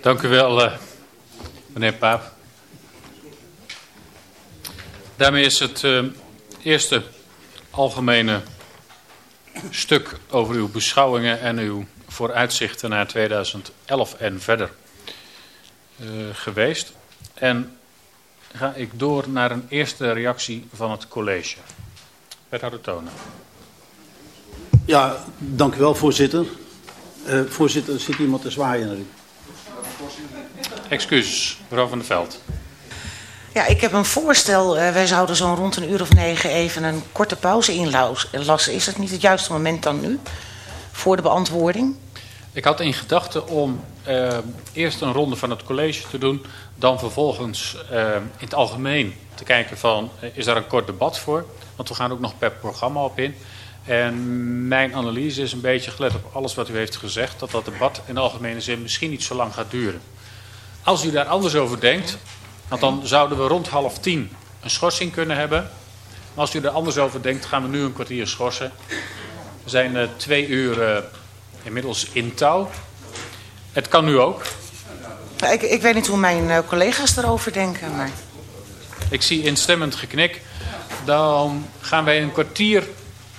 Dank u wel, uh, meneer Paap. Daarmee is het uh, eerste algemene stuk over uw beschouwingen en uw vooruitzichten naar 2011 en verder uh, geweest. En ga ik door naar een eerste reactie van het college. Wethouder Tonen. Ja, dank u wel, voorzitter. Uh, voorzitter, er zit iemand te zwaaien. Excuses, mevrouw van der Veld. Ja, ik heb een voorstel. Uh, wij zouden zo'n rond een uur of negen even een korte pauze inlassen. Is het niet het juiste moment dan nu? Voor de beantwoording? Ik had in gedachten om uh, eerst een ronde van het college te doen. Dan vervolgens uh, in het algemeen te kijken van, is daar een kort debat voor? Want we gaan ook nog per programma op in. En mijn analyse is een beetje gelet op alles wat u heeft gezegd... dat dat debat in de algemene zin misschien niet zo lang gaat duren. Als u daar anders over denkt... want dan zouden we rond half tien een schorsing kunnen hebben. Maar als u er anders over denkt, gaan we nu een kwartier schorsen. We zijn uh, twee uur uh, inmiddels in touw. Het kan nu ook. Ik, ik weet niet hoe mijn uh, collega's erover denken, maar... Ik zie instemmend geknik. Dan gaan wij een kwartier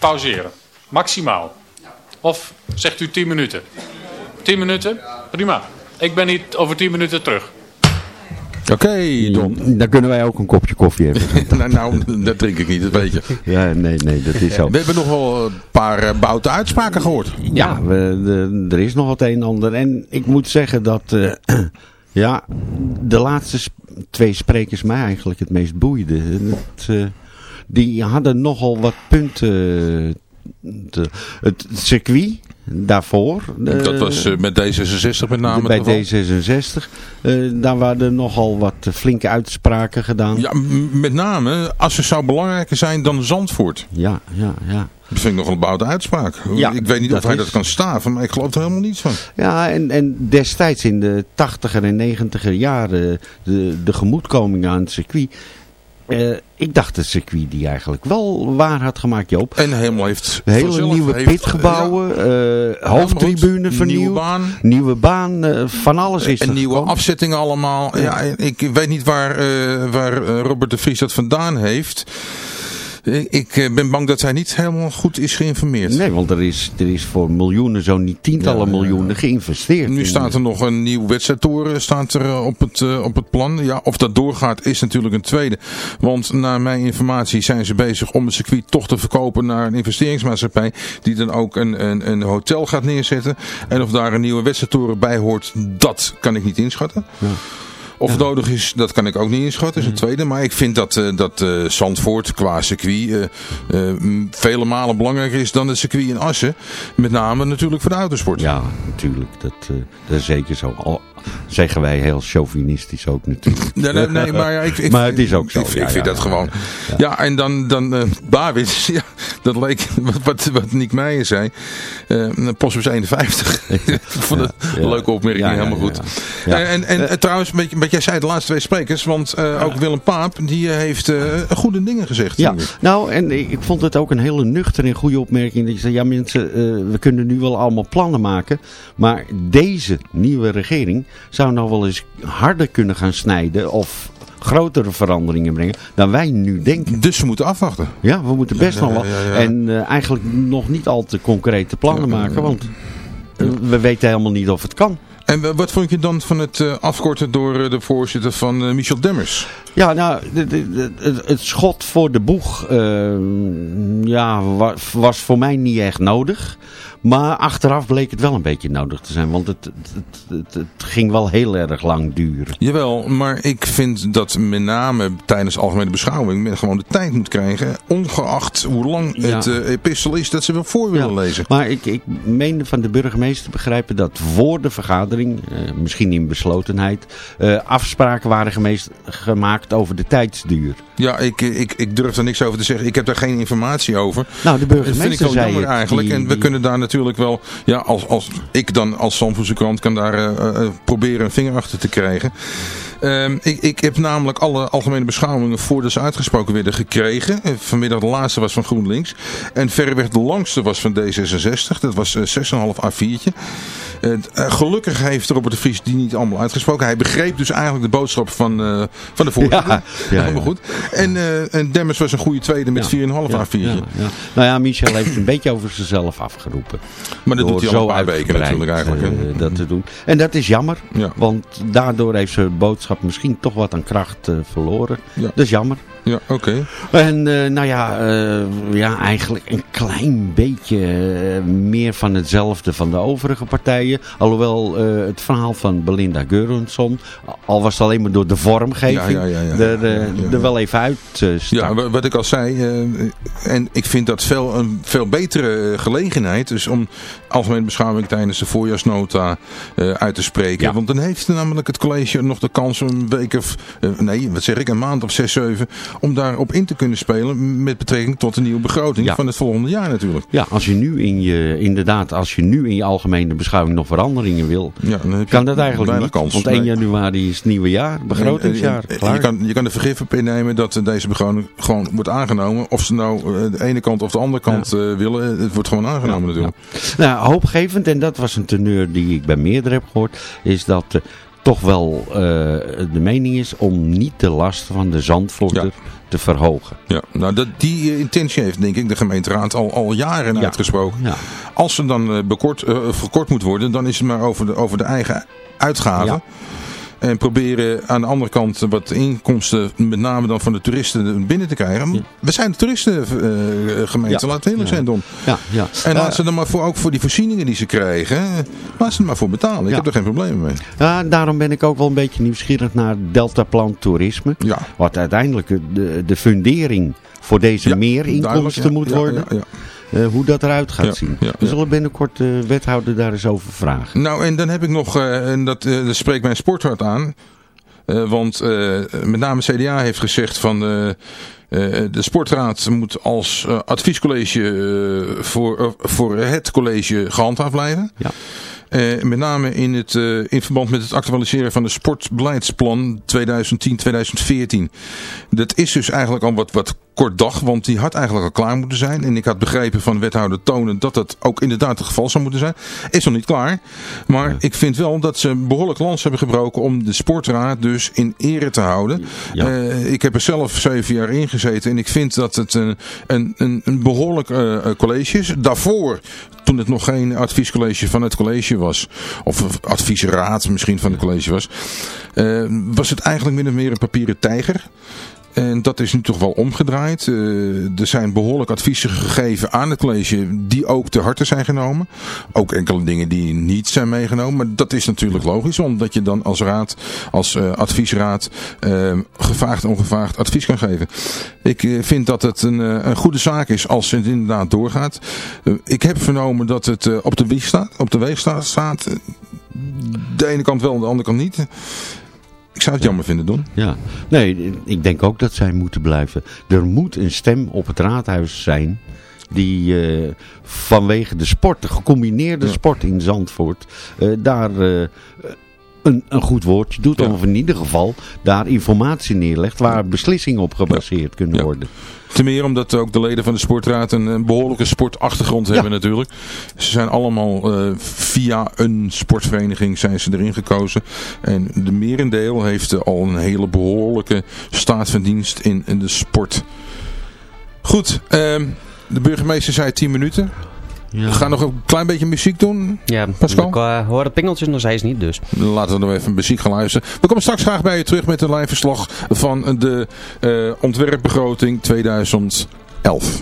pauzeren. Maximaal. Of zegt u 10 minuten? 10 minuten? Prima. Ik ben niet over 10 minuten terug. Oké, okay, Don. Dan kunnen wij ook een kopje koffie hebben. nou, nou, dat drink ik niet, dat weet je. Ja, nee, nee, dat is zo. We hebben nog wel een paar uh, boute uitspraken gehoord. Ja, we, de, er is nog wat een en ander. En ik moet zeggen dat, uh, ja, de laatste sp twee sprekers mij eigenlijk het meest boeiden. Het, uh, die hadden nogal wat punten. Te, het circuit daarvoor. Dat was uh, met D66 met name. Bij D66. Uh, daar waren nogal wat flinke uitspraken gedaan. Ja, met name als ze zou belangrijker zijn dan Zandvoort. Ja, ja, ja. Dat vind ik nog een bouwde uitspraak. Ja, ik weet niet of hij is... dat kan staven, maar ik geloof er helemaal niets van. Ja, en, en destijds in de tachtiger en negentiger jaren de, de gemoedkoming aan het circuit... Uh, ik dacht het circuit die eigenlijk wel waar had gemaakt, Joop. En helemaal heeft... Hele nieuwe heeft, pitgebouwen, ja. uh, hoofdtribune vernieuwd. Nieuwe baan. Nieuwe baan, uh, van alles is En nieuwe gekomen. afzettingen allemaal. Ja. ik weet niet waar, waar Robert de Vries dat vandaan heeft. Ik ben bang dat hij niet helemaal goed is geïnformeerd. Nee, want er is, er is voor miljoenen, zo niet tientallen ja, miljoenen geïnvesteerd. Nu staat er nog een nieuw wedstrijdtoren staat er op, het, uh, op het plan. Ja, of dat doorgaat is natuurlijk een tweede. Want naar mijn informatie zijn ze bezig om het circuit toch te verkopen naar een investeringsmaatschappij. Die dan ook een, een, een hotel gaat neerzetten. En of daar een nieuwe wedstrijdtoren bij hoort, dat kan ik niet inschatten. Ja. Of het nodig is, dat kan ik ook niet inschatten, is een tweede. Maar ik vind dat, uh, dat uh, Zandvoort qua circuit uh, vele malen belangrijker is dan het circuit in Assen. Met name natuurlijk voor de autosport. Ja, natuurlijk. Dat, dat is zeker zo. Al zeggen wij heel chauvinistisch ook natuurlijk. Nee, nee, nee maar, ja, ik, ik, maar het is ook zo. Ik, vind ja, dat gewoon. Ja, en dan, dan uh, ja, dat leek wat, wat, wat Nick Meijer zei. Uh, Postbus 51. ik vond het een leuke opmerking, helemaal goed. En, en uh, trouwens, met, met jij zei de laatste twee sprekers, want uh, ook Willem Paap, die heeft goede dingen gezegd. Ja, nou en ik vond het ook een hele nuchter en goede opmerking. Dat je zei, ja mensen, we kunnen nu wel allemaal plannen maken, maar deze nieuwe regering zou nou wel eens harder kunnen gaan snijden of grotere veranderingen brengen dan wij nu denken. Dus we moeten afwachten. Ja, we moeten best ja, nog wel. Ja, en uh, eigenlijk nog niet al te concrete plannen maken, want uh, we weten helemaal niet of het kan. En wat vond je dan van het afkorten door de voorzitter van Michel Demmers? Ja, nou, het schot voor de boeg uh, ja, was voor mij niet echt nodig. Maar achteraf bleek het wel een beetje nodig te zijn. Want het, het, het, het, ging wel heel erg lang duren. Jawel, maar ik vind dat met name tijdens de algemene beschouwing... men gewoon de tijd moet krijgen. Ongeacht hoe lang ja. het uh, epistel is dat ze wel voor willen ja, lezen. Maar ik, ik meende van de burgemeester te begrijpen dat voor de vergadering... Uh, misschien in beslotenheid... Uh, afspraken waren gemaakt over de tijdsduur. Ja, ik, ik, ik durf daar niks over te zeggen. Ik heb daar geen informatie over. Nou, de burgemeester dat vind ik zei jammer het, eigenlijk. Die, en we kunnen daar natuurlijk wel... Ja, als, als ik dan als Zandvoortse krant kan daar uh, uh, proberen een vinger achter te krijgen. Um, ik, ik heb namelijk alle algemene beschouwingen voordat ze uitgesproken werden gekregen. Vanmiddag de laatste was van GroenLinks. En verreweg de langste was van D66. Dat was uh, 6,5 A4'tje. gelukkig heeft Robert de Vries die niet allemaal uitgesproken. Hij begreep dus eigenlijk de boodschap van, van de voorzitter. Ja, ja, Helemaal goed. En, en Demmers was een goede tweede met 4,5 A4. Ja, Nou ja, Michel heeft een beetje over zichzelf afgeroepen. Maar dat doet hij al een paar weken natuurlijk eigenlijk. Uh, dat te doen. En dat is jammer. Want daardoor heeft zijn boodschap misschien toch wat aan kracht uh, verloren. Dat is jammer. Ja, oké. En uh, nou ja, uh, ja, eigenlijk een klein beetje meer van hetzelfde van de overige partijen. Alhoewel het verhaal van Belinda Geurensson, al was het alleen maar door de vormgeving, ja, ja, ja, er, er, wel even uit Ja, wat ik al zei, en ik vind dat veel, een veel betere gelegenheid dus om algemene beschouwing tijdens de voorjaarsnota uit te spreken. Want dan heeft namelijk het college nog de kans een week of, nee, wat zeg ik, een maand of zes, zeven om daarop in te kunnen spelen met betrekking tot de nieuwe begroting van het volgende jaar natuurlijk. Ja, als je nu in je, inderdaad, als je nu in je algemene beschouwing nog veranderingen wil, ja, kan dat eigenlijk niet. Kans. Want 1 januari is het nieuwe jaar, begrotingsjaar. En, en, je, kan, je kan er vergif op innemen dat deze begroting gewoon wordt aangenomen. Of ze nou eh, de ene kant of de andere kant uh, willen, het wordt gewoon aangenomen natuurlijk. Nou, hoopgevend, en dat was een teneur die ik bij meerdere heb gehoord, is dat... Toch wel uh, de mening is om niet de last van de zandvloer te verhogen. Ja, nou dat, die intentie heeft denk ik de gemeenteraad al, al jaren ja. uitgesproken. Ja. Als ze dan uh, bekort, uh, verkort moet worden, dan is het maar over de, over de eigen uitgaven. En proberen aan de andere kant wat inkomsten, met name dan van de toeristen, binnen te krijgen. We zijn de toeristengemeente, uh, laten we eerlijk zijn Don. Ja, ja. En laat ze er maar voor, ook voor die voorzieningen die ze krijgen, laat ze er maar voor betalen. Ik heb er geen probleem mee. Ja, daarom ben ik ook wel een beetje nieuwsgierig naar Deltaplan Toerisme. Ja. Wat uiteindelijk de, de fundering voor deze meerinkomsten moet worden. ja. Uh, hoe dat eruit gaat zien. We zullen binnenkort de wethouder daar eens over vragen. Nou, en dan heb ik nog, uh, en dat, dat spreekt mijn sporthart aan. want met name CDA heeft gezegd van... de sportraad moet als adviescollege voor, voor het college gehandhaafd blijven. Ja. Uh, met name in, het, uh, in verband met het actualiseren van de sportbeleidsplan 2010-2014. Dat is dus eigenlijk al wat, wat kort dag, want die had eigenlijk al klaar moeten zijn. En ik had begrepen van wethouder Tonen dat dat ook inderdaad het geval zou moeten zijn. Is nog niet klaar. Maar ik vind wel dat ze behoorlijk lans hebben gebroken om de sportraad dus in ere te houden. Ja. Uh, ik heb er zelf zeven jaar in gezeten en ik vind dat het een, een, een, een behoorlijk college is. Daarvoor, toen het nog geen adviescollege van het college was, of adviesraad misschien van het college was, uh, was het eigenlijk min of meer een papieren tijger. En dat is nu toch wel omgedraaid. Uh, er zijn behoorlijk adviezen gegeven aan het college die ook te harte zijn genomen. Ook enkele dingen die niet zijn meegenomen. Maar dat is natuurlijk logisch, omdat je dan als raad, als uh, adviesraad, uh, gevraagd en ongevraagd advies kan geven. Ik vind dat het een, een goede zaak is als het inderdaad doorgaat. ik heb vernomen dat het op de weeg staat. Op de weeg staat. De ene kant wel, de andere kant niet. Ik zou het jammer vinden, Don. Ja, nee, ik denk ook dat zij moeten blijven. Er moet een stem op het raadhuis zijn die uh, vanwege de sport, de gecombineerde sport in Zandvoort, uh, daar uh, een, een goed woordje doet. Of in ieder geval daar informatie neerlegt waar beslissingen op gebaseerd kunnen worden. Ten meer omdat ook de leden van de sportraad een, behoorlijke sportachtergrond hebben natuurlijk. Ze zijn allemaal uh, via een sportvereniging zijn ze erin gekozen. En de merendeel heeft al een hele behoorlijke staat van dienst in, in de sport. Goed, uh, de burgemeester zei 10 minuten. Ja. We gaan nog een klein beetje muziek doen, ja, Pascal? ik uh, hoor de pingeltjes nog steeds niet dus. Laten we nog even muziek gaan luisteren. We komen straks graag bij je terug met een live verslag van de uh, ontwerpbegroting 2011.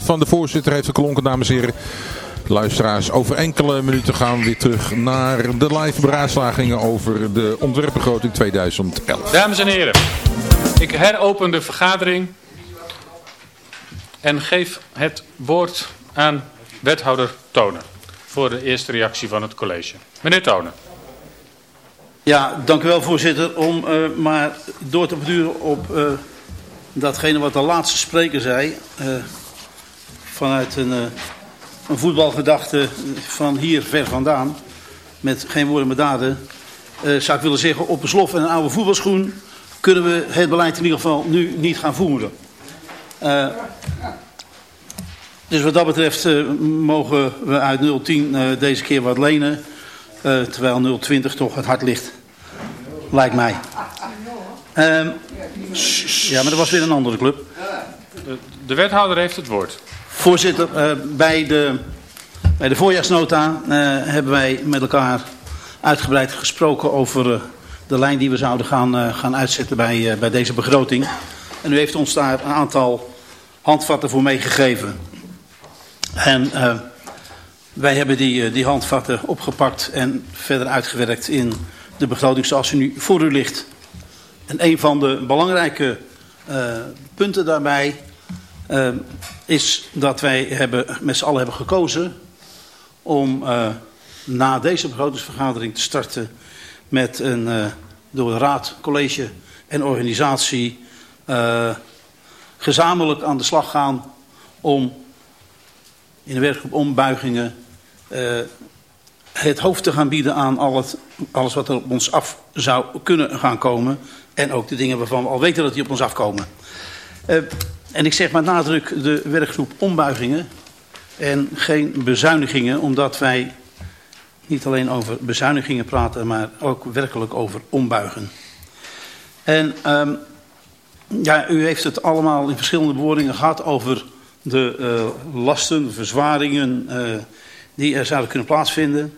van de voorzitter heeft geklonken, dames en heren. Luisteraars, over enkele minuten gaan we weer terug naar de live beraadslagingen over de ontwerpbegroting 2011. Dames en heren, ik heropen de vergadering en geef het woord aan wethouder Tonen voor de eerste reactie van het college. Meneer Tonen. Ja, dank u wel voorzitter. Om eh, maar door te beduren op eh, datgene wat de laatste spreker zei. Eh, vanuit een, eh, een voetbalgedachte van hier ver vandaan. Met geen woorden maar daden. Eh, zou ik willen zeggen, op een slof en een oude voetbalschoen kunnen we het beleid in ieder geval nu niet gaan voeren. Eh, dus wat dat betreft mogen we uit 010 deze keer wat lenen. terwijl 020 toch het hart ligt. Lijkt mij. Ehm, ja, maar dat was weer een andere club. De wethouder heeft het woord. Voorzitter, bij, de, bij de voorjaarsnota hebben wij met elkaar uitgebreid gesproken over de lijn die we zouden gaan, gaan uitzetten bij, bij deze begroting. En u heeft ons daar een aantal handvatten voor meegegeven. En uh, wij hebben die, die handvatten opgepakt en verder uitgewerkt in de begroting zoals die nu voor u ligt. En een van de belangrijke uh, punten daarbij is dat wij hebben, met z'n allen hebben gekozen om na deze begrotingsvergadering te starten met een door de raad, college en organisatie gezamenlijk aan de slag gaan om in de werkgroep ombuigingen het hoofd te gaan bieden aan al het, alles wat er op ons af zou kunnen gaan komen. En ook de dingen waarvan we al weten dat die op ons afkomen. Uh, en ik zeg met nadruk de werkgroep ombuigingen en geen bezuinigingen, omdat wij niet alleen over bezuinigingen praten, maar ook werkelijk over ombuigen. En um, ja, u heeft het allemaal in verschillende bewoordingen gehad over de uh, lasten, verzwaringen uh, die er zouden kunnen plaatsvinden.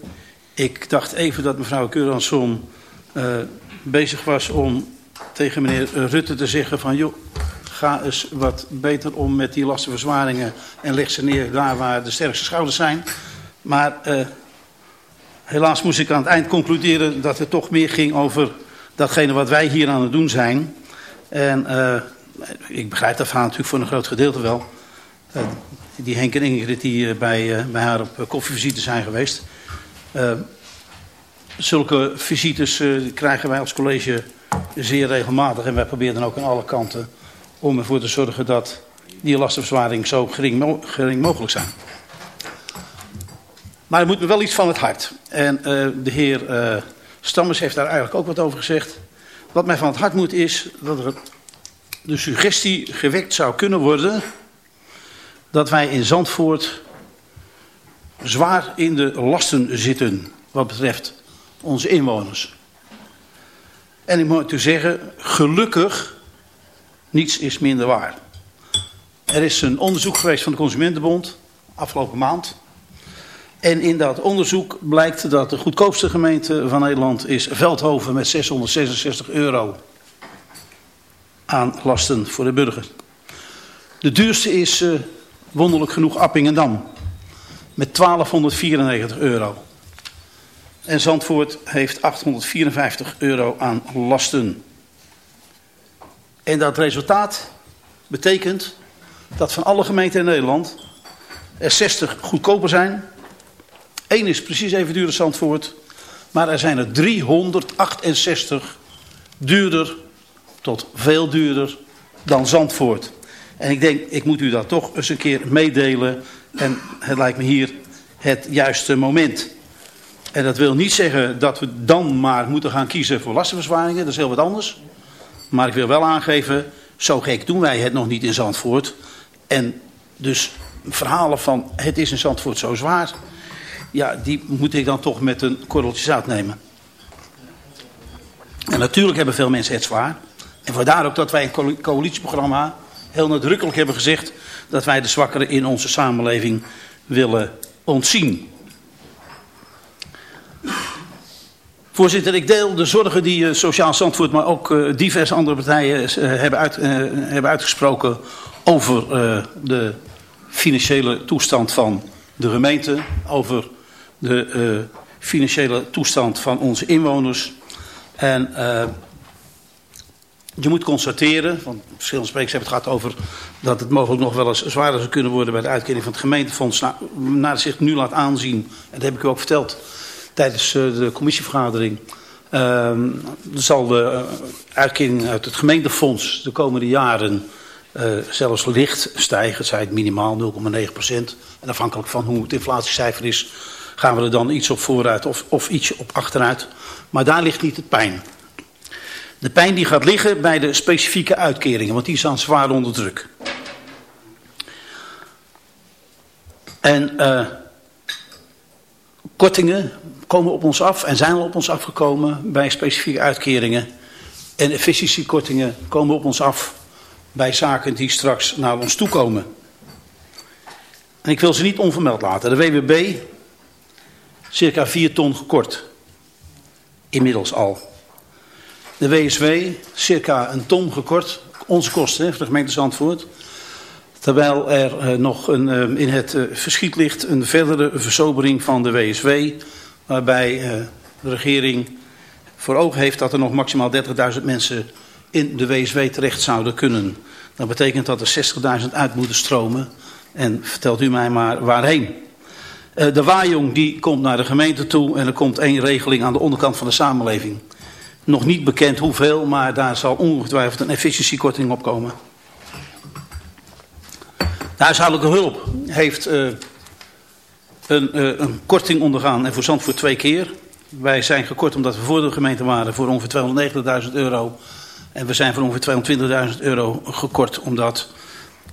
Ik dacht even dat mevrouw Keuransson uh, bezig was om tegen meneer Rutte te zeggen van... joh, ga eens wat beter om met die lastenverzwaringen en leg ze neer daar waar de sterkste schouders zijn. Maar helaas moest ik aan het eind concluderen dat het toch meer ging over datgene wat wij hier aan het doen zijn. En ik begrijp dat verhaal natuurlijk voor een groot gedeelte wel... Uh, die Henk en Ingrid die bij, bij haar op koffievisite zijn geweest. zulke visites krijgen wij als college zeer regelmatig. En wij proberen dan ook aan alle kanten om ervoor te zorgen dat die lastenverzwaring zo gering, gering mogelijk zijn. Maar er moet me wel iets van het hart. En de heer Stammers heeft daar eigenlijk ook wat over gezegd. Wat mij van het hart moet is dat er de suggestie gewekt zou kunnen worden dat wij in Zandvoort zwaar in de lasten zitten wat betreft onze inwoners. En ik moet u zeggen, gelukkig, niets is minder waar. Er is een onderzoek geweest van de Consumentenbond afgelopen maand. En in dat onderzoek blijkt dat de goedkoopste gemeente van Nederland is Veldhoven met 666 euro aan lasten voor de burger. De duurste is uh, wonderlijk genoeg Appingedam. Met 1294 euro. En Zandvoort heeft 854 euro aan lasten. En dat resultaat betekent dat van alle gemeenten in Nederland er 60 goedkoper zijn. Eén is precies even duur als Zandvoort. Maar er zijn er 368 duurder tot veel duurder dan Zandvoort. En ik denk, ik moet u dat toch eens een keer meedelen. En het lijkt me hier het juiste moment. En dat wil niet zeggen dat we dan maar moeten gaan kiezen voor lastenverzwaringen. Dat is heel wat anders. Maar ik wil wel aangeven, zo gek doen wij het nog niet in Zandvoort. En dus verhalen van het is in Zandvoort zo zwaar. Ja, die moet ik dan toch met een korreltje zout nemen. En natuurlijk hebben veel mensen het zwaar. En vandaar ook dat wij een coalitieprogramma heel nadrukkelijk hebben gezegd dat wij de zwakkeren in onze samenleving willen ontzien. Voorzitter, ik deel de zorgen die uh, Sociaal Zandvoort, maar ook uh, diverse andere partijen uh, hebben, uit, hebben uitgesproken over de financiële toestand van de gemeente, over de financiële toestand van onze inwoners. En je moet constateren, want verschillende sprekers hebben het gehad over dat het mogelijk nog wel eens zwaarder zou kunnen worden bij de uitkering van het gemeentefonds. Nou, naar zich nu laat aanzien, en dat heb ik u ook verteld tijdens eh, de commissievergadering, uh, zal de uitkering uit het gemeentefonds de komende jaren uh, zelfs licht stijgen. zij het minimaal 0,9 procent. En afhankelijk van hoe het inflatiecijfer is, gaan we er dan iets op vooruit of, of ietsje op achteruit. Maar daar ligt niet het pijn. De pijn die gaat liggen bij de specifieke uitkeringen, want die staan zwaar onder druk. En kortingen komen op ons af en zijn al op ons afgekomen bij specifieke uitkeringen. En efficiëntiekortingen komen op ons af bij zaken die straks naar ons toe komen. En ik wil ze niet onvermeld laten. De WWB, circa 4 ton gekort. Inmiddels al. De WSW, circa een ton gekort. Onze kosten voor de gemeente Zandvoort. Terwijl er uh, nog een, uh, in het uh, verschiet ligt een verdere versobering van de WSW. Waarbij de regering voor ogen heeft dat er nog maximaal 30.000 mensen in de WSW terecht zouden kunnen. Dat betekent dat er 60.000 uit moeten stromen. En vertelt u mij maar waarheen. De waaijong die komt naar de gemeente toe en er komt één regeling aan de onderkant van de samenleving. Nog niet bekend hoeveel, maar daar zal ongetwijfeld een efficiëntiekorting op komen. De huishoudelijke hulp heeft uh, een, uh, een, korting ondergaan en voor Zandvoort twee keer. Wij zijn gekort omdat we voor de gemeente waren voor ongeveer 290.000 euro. En we zijn voor ongeveer 220.000 euro gekort omdat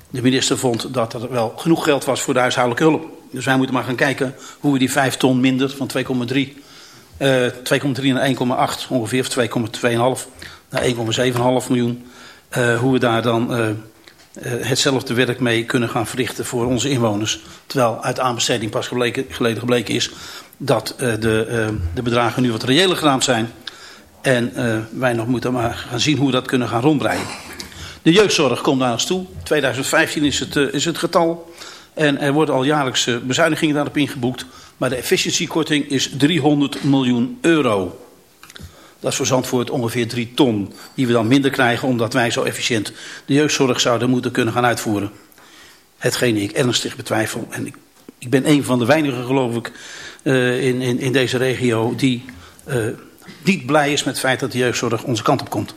de minister vond dat er wel genoeg geld was voor de huishoudelijke hulp. Dus wij moeten maar gaan kijken hoe we die 5 ton minder van 2,3 uh, 2,3 naar 1,8 ongeveer, of 2,2,5 naar 1,7,5 miljoen. Uh, hoe we daar dan hetzelfde werk mee kunnen gaan verrichten voor onze inwoners. Terwijl uit aanbesteding pas gebleken, geleden gebleken is dat uh, de, uh, de bedragen nu wat reëler geraamd zijn. En wij nog moeten maar gaan zien hoe we dat kunnen gaan rondbreien. De jeugdzorg komt naar ons toe. 2015 is het, is het getal. En er worden al jaarlijks bezuinigingen daarop ingeboekt. Maar de efficiëntiekorting is 300 miljoen euro. Dat is voor Zandvoort ongeveer 3 ton. Die we dan minder krijgen omdat wij zo efficiënt de jeugdzorg zouden moeten kunnen gaan uitvoeren. Hetgeen ik ernstig betwijfel. En ik, ik ben een van de weinigen geloof ik uh, in, in, in deze regio die uh, niet blij is met het feit dat de jeugdzorg onze kant op komt.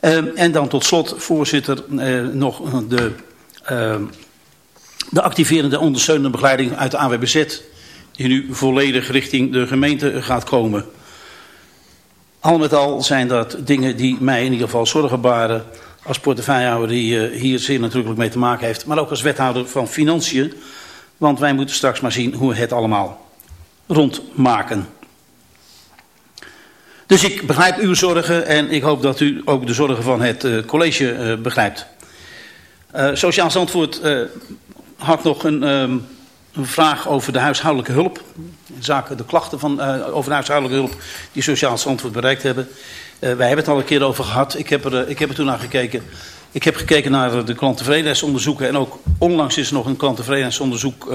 Uh, en dan tot slot voorzitter nog de, de activerende ondersteunende begeleiding uit de AWBZ die nu volledig richting de gemeente gaat komen. Al met al zijn dat dingen die mij in ieder geval zorgen baren als portefeuillehouder die uh, hier zeer natuurlijk mee te maken heeft. Maar ook als wethouder van Financiën. Want wij moeten straks maar zien hoe we het allemaal rondmaken. Dus ik begrijp uw zorgen en ik hoop dat u ook de zorgen van het uh, college uh, begrijpt. Sociaal Zandvoort had nog een... Um, een vraag over de huishoudelijke hulp. Zaken de klachten van, uh, over de huishoudelijke hulp die Sociaal Zandvoort bereikt hebben. Uh, wij hebben het al een keer over gehad. Ik heb er, uh, ik heb er toen naar gekeken. Ik heb gekeken naar de klanttevredenheidsonderzoeken. En ook onlangs is er nog een klanttevredenheidsonderzoek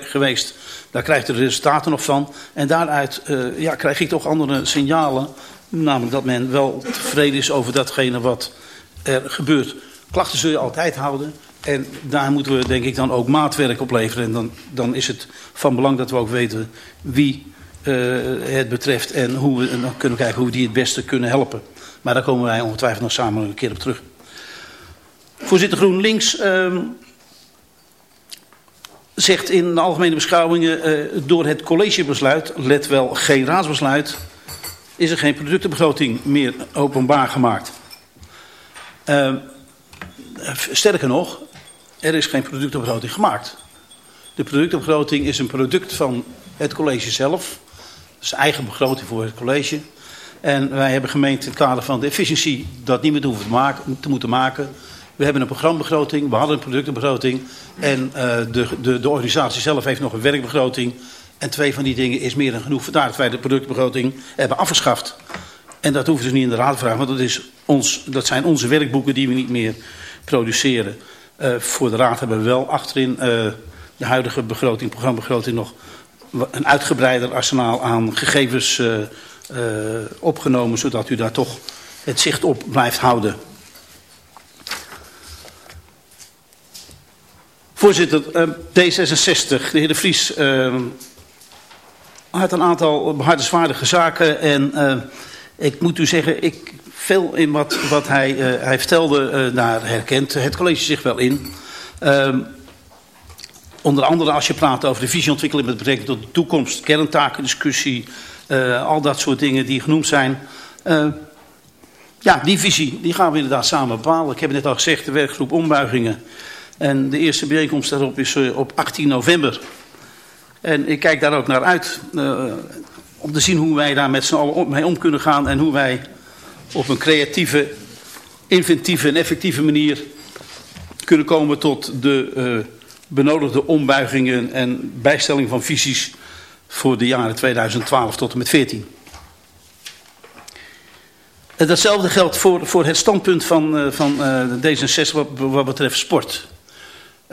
geweest. Daar krijgt de resultaten nog van. En daaruit ja, krijg ik toch andere signalen. Namelijk dat men wel tevreden is over datgene wat er gebeurt. Klachten zul je altijd houden. En daar moeten we denk ik dan ook maatwerk op leveren. En dan, dan is het van belang dat we ook weten wie uh, het betreft. En hoe we en dan kunnen kijken hoe we die het beste kunnen helpen. Maar daar komen wij ongetwijfeld nog samen een keer op terug. Voorzitter GroenLinks uh, zegt in algemene beschouwingen... Uh, door het collegebesluit, let wel geen raadsbesluit... is er geen productenbegroting meer openbaar gemaakt. Uh, sterker nog, er is geen productbegroting gemaakt. De productbegroting is een product van het college zelf. Dat is eigen begroting voor het college. En wij hebben gemeend in het kader van de efficiëntie dat niet meer te, hoeven te, maken, te moeten maken. We hebben een programbegroting, we hadden een productenbegroting. En uh, de, de, de organisatie zelf heeft nog een werkbegroting. En twee van die dingen is meer dan genoeg. Vandaar dat wij de productbegroting hebben afgeschaft. En dat hoeven dus niet in de raad te vragen, want dat, is ons, dat zijn onze werkboeken die we niet meer produceren. Uh, voor de raad hebben we wel achterin uh, de huidige begroting, programbegroting nog een uitgebreider arsenaal aan gegevens uh, opgenomen, zodat u daar toch het zicht op blijft houden. Voorzitter, D66, de heer De Vries had een aantal behartenswaardige zaken en ik moet u zeggen, ik veel in wat, wat hij, uh, hij vertelde uh, daar herkent het college zich wel in. Uh, onder andere als je praat over de visieontwikkeling met betrekking tot de toekomst, kerntakendiscussie, uh, al dat soort dingen die genoemd zijn. ja, die visie die gaan we inderdaad samen bepalen. Ik heb net al gezegd, de werkgroep ombuigingen. En de eerste bijeenkomst daarop is eh, op 18 november. En ik kijk daar ook naar uit. Om te zien hoe wij daar met z'n allen mee om kunnen gaan. En hoe wij op een creatieve, inventieve en effectieve manier kunnen komen tot de uh, benodigde ombuigingen en bijstelling van visies voor de jaren 2012 tot en met 14. En datzelfde geldt voor, voor het standpunt van, uh, van uh, D66 wat, wat, betreft sport.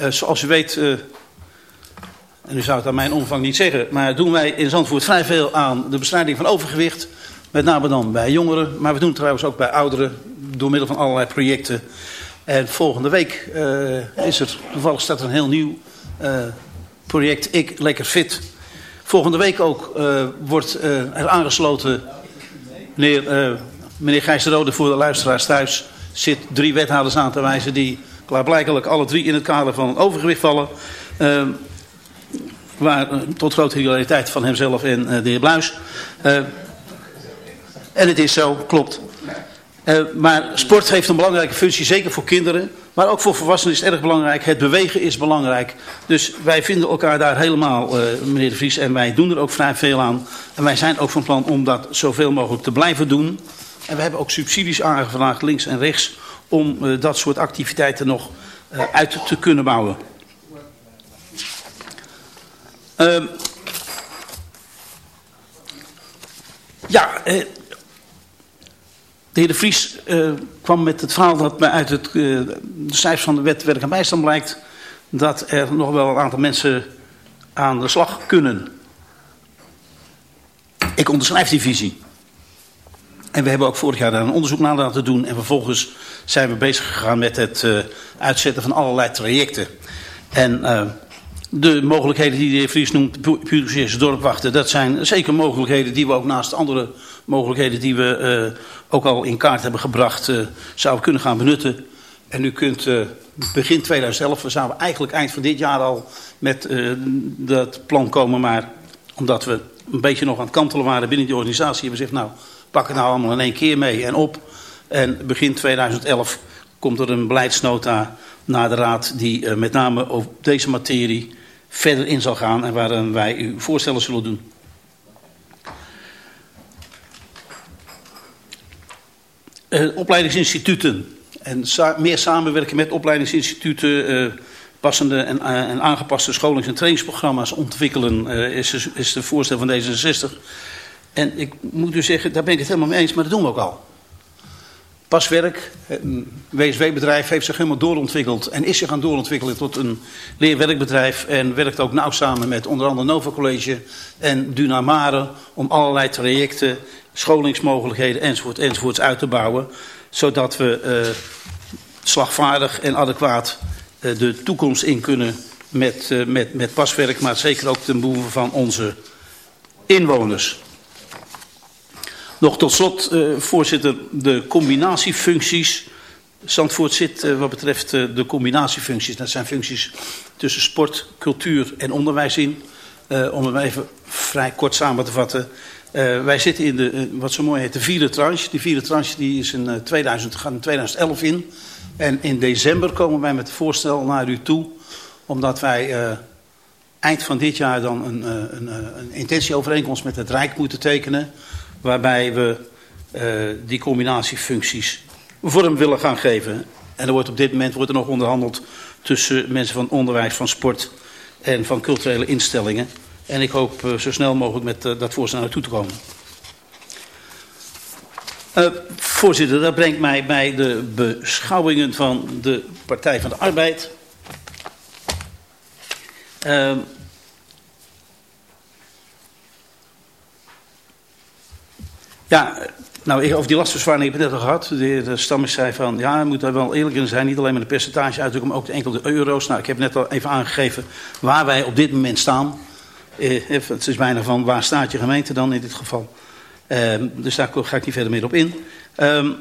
Zoals u weet, en u zou het aan mijn omvang niet zeggen, maar doen wij in Zandvoort vrij veel aan de bestrijding van overgewicht. Met name dan bij jongeren, maar we doen het trouwens ook bij ouderen door middel van allerlei projecten. En volgende week is er, toevallig staat een heel nieuw project, Ik Lekker Fit. Volgende week ook wordt er aangesloten meneer meneer Gijs de Rode voor de luisteraars thuis zit drie wethouders aan te wijzen die klaarblijkelijk alle drie in het kader van overgewicht vallen. Uh, waar, tot grote realiteit van hemzelf en de heer Bluis. En het is zo, klopt. maar sport heeft een belangrijke functie, zeker voor kinderen. Maar ook voor volwassenen is het erg belangrijk. Het bewegen is belangrijk. Dus wij vinden elkaar daar helemaal, meneer de Vries. En wij doen er ook vrij veel aan. En wij zijn ook van plan om dat zoveel mogelijk te blijven doen. En we hebben ook subsidies aangevraagd links en rechts om uh, dat soort activiteiten nog uit te kunnen bouwen. Uh, ja, de heer De Vries kwam met het verhaal dat uit het, de cijfers van de wet werk en bijstand blijkt dat er nog wel een aantal mensen aan de slag kunnen. Ik onderschrijf die visie. En we hebben ook vorig jaar daar een onderzoek naar laten doen. En vervolgens zijn we bezig gegaan met het uh, uitzetten van allerlei trajecten. En de mogelijkheden die de heer Vries noemt, Puurgeers dorpwachten, dat zijn zeker mogelijkheden die we ook naast andere mogelijkheden die we uh, ook al in kaart hebben gebracht, zouden kunnen gaan benutten. En u kunt begin 2011, we zouden eigenlijk eind van dit jaar al met dat plan komen, maar omdat we een beetje nog aan het kantelen waren binnen die organisatie, hebben we gezegd, nou, pak het nou allemaal in één keer mee en op. En begin 2011 komt er een beleidsnota naar de Raad die met name over deze materie verder in zal gaan en waarin wij u voorstellen zullen doen. Opleidingsinstituten en meer samenwerken met opleidingsinstituten, uh, passende en, en, aangepaste scholings- en trainingsprogramma's ontwikkelen is, is de voorstel van D66. En ik moet u zeggen, daar ben ik het helemaal mee eens, maar dat doen we ook al. Paswerk, een WSW-bedrijf, heeft zich helemaal doorontwikkeld en is zich gaan doorontwikkelen tot een leerwerkbedrijf. En werkt ook nauw samen met onder andere Nova College en Dunamare om allerlei trajecten, scholingsmogelijkheden enzovoort enzovoorts uit te bouwen. Zodat we uh, slagvaardig en adequaat uh, de toekomst in kunnen met, uh, met, met paswerk, maar zeker ook ten behoeve van onze inwoners. Nog tot slot, voorzitter, de combinatiefuncties. Zandvoort zit wat betreft de combinatiefuncties. Dat zijn functies tussen sport, cultuur en onderwijs in. om het even vrij kort samen te vatten. Wij zitten in de, wat zo mooi heet, de vierde tranche. Die vierde tranche die is in, 2000, gaat in 2011 in. En in december komen wij met het voorstel naar u toe. Omdat wij eind van dit jaar dan een, een, een intentieovereenkomst met het Rijk moeten tekenen waarbij we die combinatiefuncties vorm willen gaan geven. En er wordt op dit moment wordt er nog onderhandeld tussen mensen van onderwijs, van sport en van culturele instellingen. En ik hoop uh, zo snel mogelijk met uh, dat voorstel naartoe te komen. voorzitter, dat brengt mij bij de beschouwingen van de Partij van de Arbeid. Ehm, Ja, nou, over die lastverzwaring heb ik net al gehad. De heer Stammes zei van, ja, moet daar wel eerlijk in zijn. Niet alleen met een percentage uitdrukken, maar ook de enkele euro's. Nou, ik heb net al even aangegeven waar wij op dit moment staan. Eh, het is bijna van, waar staat je gemeente dan in dit geval? Eh, dus daar ga ik niet verder meer op in. Um,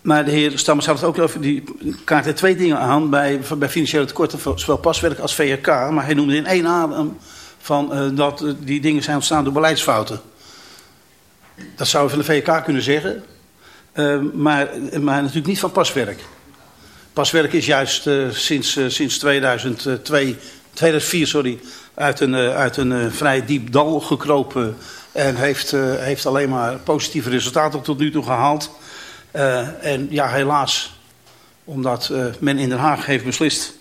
maar de heer Stammers had het ook over, die kaart er twee dingen aan bij, bij financiële tekorten, zowel paswerk als VRK. Maar hij noemde in één adem van, uh, dat die dingen zijn ontstaan door beleidsfouten. Dat zou van de VK kunnen zeggen. Uh, maar, maar natuurlijk niet van paswerk. Paswerk is juist sinds, sinds 2002, 2004 sorry, uit een, uh, uit een vrij diep dal gekropen. En heeft, heeft alleen maar positieve resultaten tot nu toe gehaald. en ja, helaas, omdat men in Den Haag heeft beslist